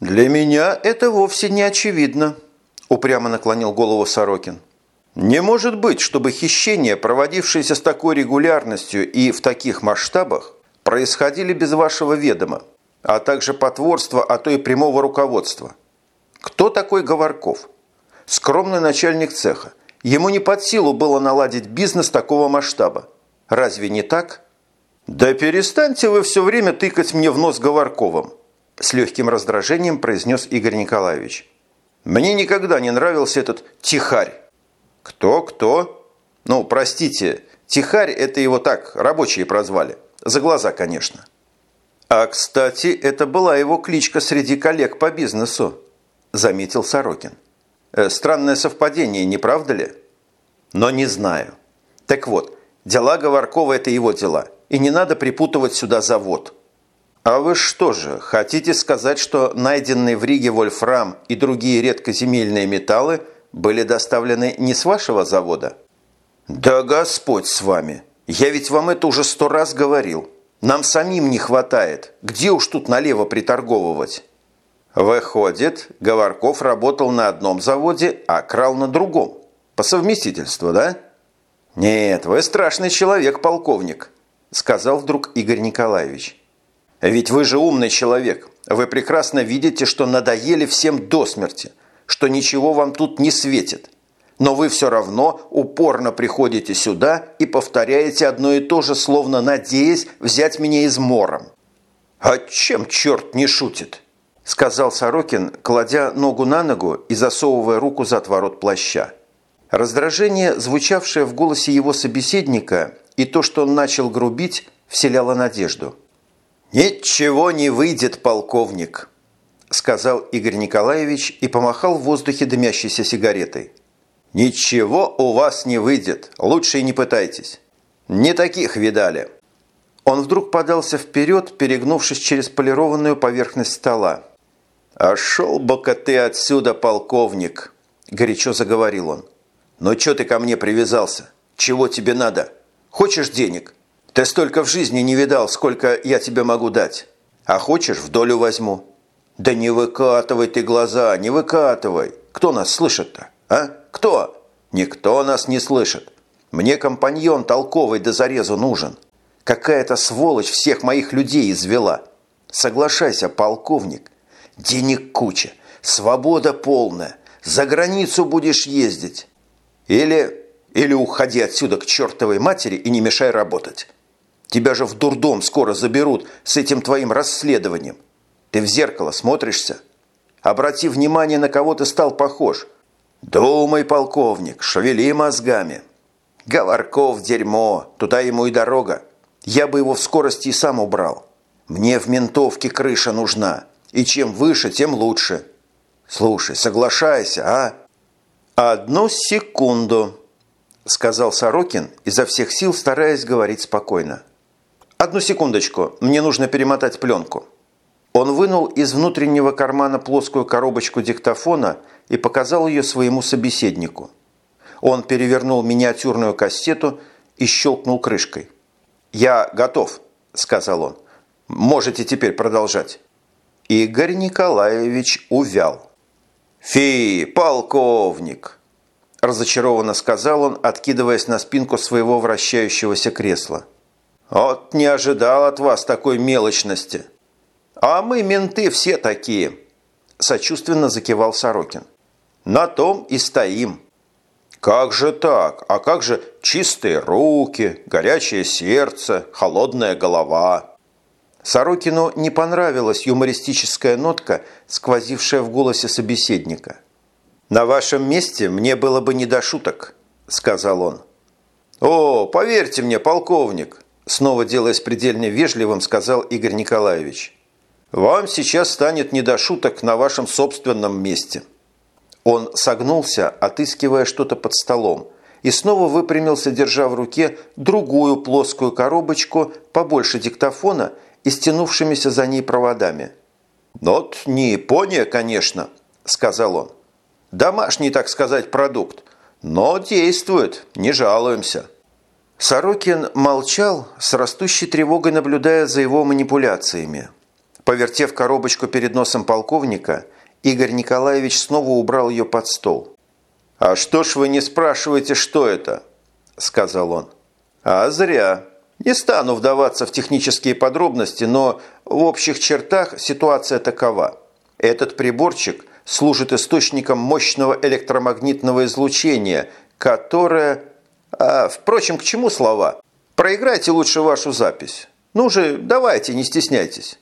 «Для меня это вовсе не очевидно», – упрямо наклонил голову Сорокин. «Не может быть, чтобы хищения, проводившиеся с такой регулярностью и в таких масштабах, происходили без вашего ведома, а также потворства, а то и прямого руководства. Кто такой Говорков? Скромный начальник цеха. Ему не под силу было наладить бизнес такого масштаба. Разве не так? Да перестаньте вы все время тыкать мне в нос Говорковым, с легким раздражением произнес Игорь Николаевич. Мне никогда не нравился этот тихарь. Кто-кто? Ну, простите, тихарь – это его так, рабочие прозвали. За глаза, конечно. А, кстати, это была его кличка среди коллег по бизнесу, заметил Сорокин. Э, странное совпадение, не правда ли? Но не знаю. Так вот, дела Говоркова – это его дела, и не надо припутывать сюда завод. А вы что же, хотите сказать, что найденные в Риге вольфрам и другие редкоземельные металлы были доставлены не с вашего завода? Да Господь с вами! Я ведь вам это уже сто раз говорил. Нам самим не хватает. Где уж тут налево приторговывать? Выходит, Говорков работал на одном заводе, а крал на другом. По совместительству, да? Нет, вы страшный человек, полковник, сказал вдруг Игорь Николаевич. Ведь вы же умный человек. Вы прекрасно видите, что надоели всем до смерти, что ничего вам тут не светит. Но вы все равно упорно приходите сюда и повторяете одно и то же, словно надеясь взять меня измором. «А чем черт не шутит?» – сказал Сорокин, кладя ногу на ногу и засовывая руку за отворот плаща. Раздражение, звучавшее в голосе его собеседника, и то, что он начал грубить, вселяло надежду – «Ничего не выйдет, полковник», – сказал Игорь Николаевич и помахал в воздухе дымящейся сигаретой. «Ничего у вас не выйдет, лучше и не пытайтесь. Не таких видали». Он вдруг подался вперед, перегнувшись через полированную поверхность стола. «А шел бы-ка ты отсюда, полковник!» – горячо заговорил он. «Но что ты ко мне привязался? Чего тебе надо? Хочешь денег? Ты столько в жизни не видал, сколько я тебе могу дать. А хочешь, в долю возьму. Да не выкатывай ты глаза, не выкатывай. Кто нас слышит-то, а? Кто? Никто нас не слышит. Мне компаньон толковый до зарезу нужен. Какая-то сволочь всех моих людей извела. Соглашайся, полковник. Денег куча, свобода полная. За границу будешь ездить. Или, или уходи отсюда к чертовой матери и не мешай работать. Тебя же в дурдом скоро заберут с этим твоим расследованием. Ты в зеркало смотришься? Обрати внимание, на кого ты стал похож. Думай, полковник, шевели мозгами. Говорков дерьмо, туда ему и дорога. Я бы его в скорости и сам убрал. Мне в ментовке крыша нужна. И чем выше, тем лучше. Слушай, соглашайся, а? Одну секунду, сказал Сорокин, изо всех сил стараясь говорить спокойно. «Одну секундочку, мне нужно перемотать пленку». Он вынул из внутреннего кармана плоскую коробочку диктофона и показал ее своему собеседнику. Он перевернул миниатюрную кассету и щелкнул крышкой. «Я готов», – сказал он. «Можете теперь продолжать». Игорь Николаевич увял. «Фи, полковник!» – разочарованно сказал он, откидываясь на спинку своего вращающегося кресла. Вот не ожидал от вас такой мелочности. А мы, менты, все такие. Сочувственно закивал Сорокин. На том и стоим. Как же так? А как же чистые руки, горячее сердце, холодная голова? Сорокину не понравилась юмористическая нотка, сквозившая в голосе собеседника. «На вашем месте мне было бы не до шуток», – сказал он. «О, поверьте мне, полковник, снова делаясь предельно вежливым, сказал Игорь Николаевич. «Вам сейчас станет не до шуток на вашем собственном месте». Он согнулся, отыскивая что-то под столом, и снова выпрямился, держа в руке другую плоскую коробочку побольше диктофона и стянувшимися за ней проводами. «Вот не Япония, конечно», – сказал он. «Домашний, так сказать, продукт, но действует, не жалуемся». Сорокин молчал, с растущей тревогой наблюдая за его манипуляциями. Повертев коробочку перед носом полковника, Игорь Николаевич снова убрал ее под стол. «А что ж вы не спрашиваете, что это?» – сказал он. «А зря. Не стану вдаваться в технические подробности, но в общих чертах ситуация такова. Этот приборчик служит источником мощного электромагнитного излучения, которое... А, впрочем, к чему слова? Проиграйте лучше вашу запись. Ну же, давайте, не стесняйтесь».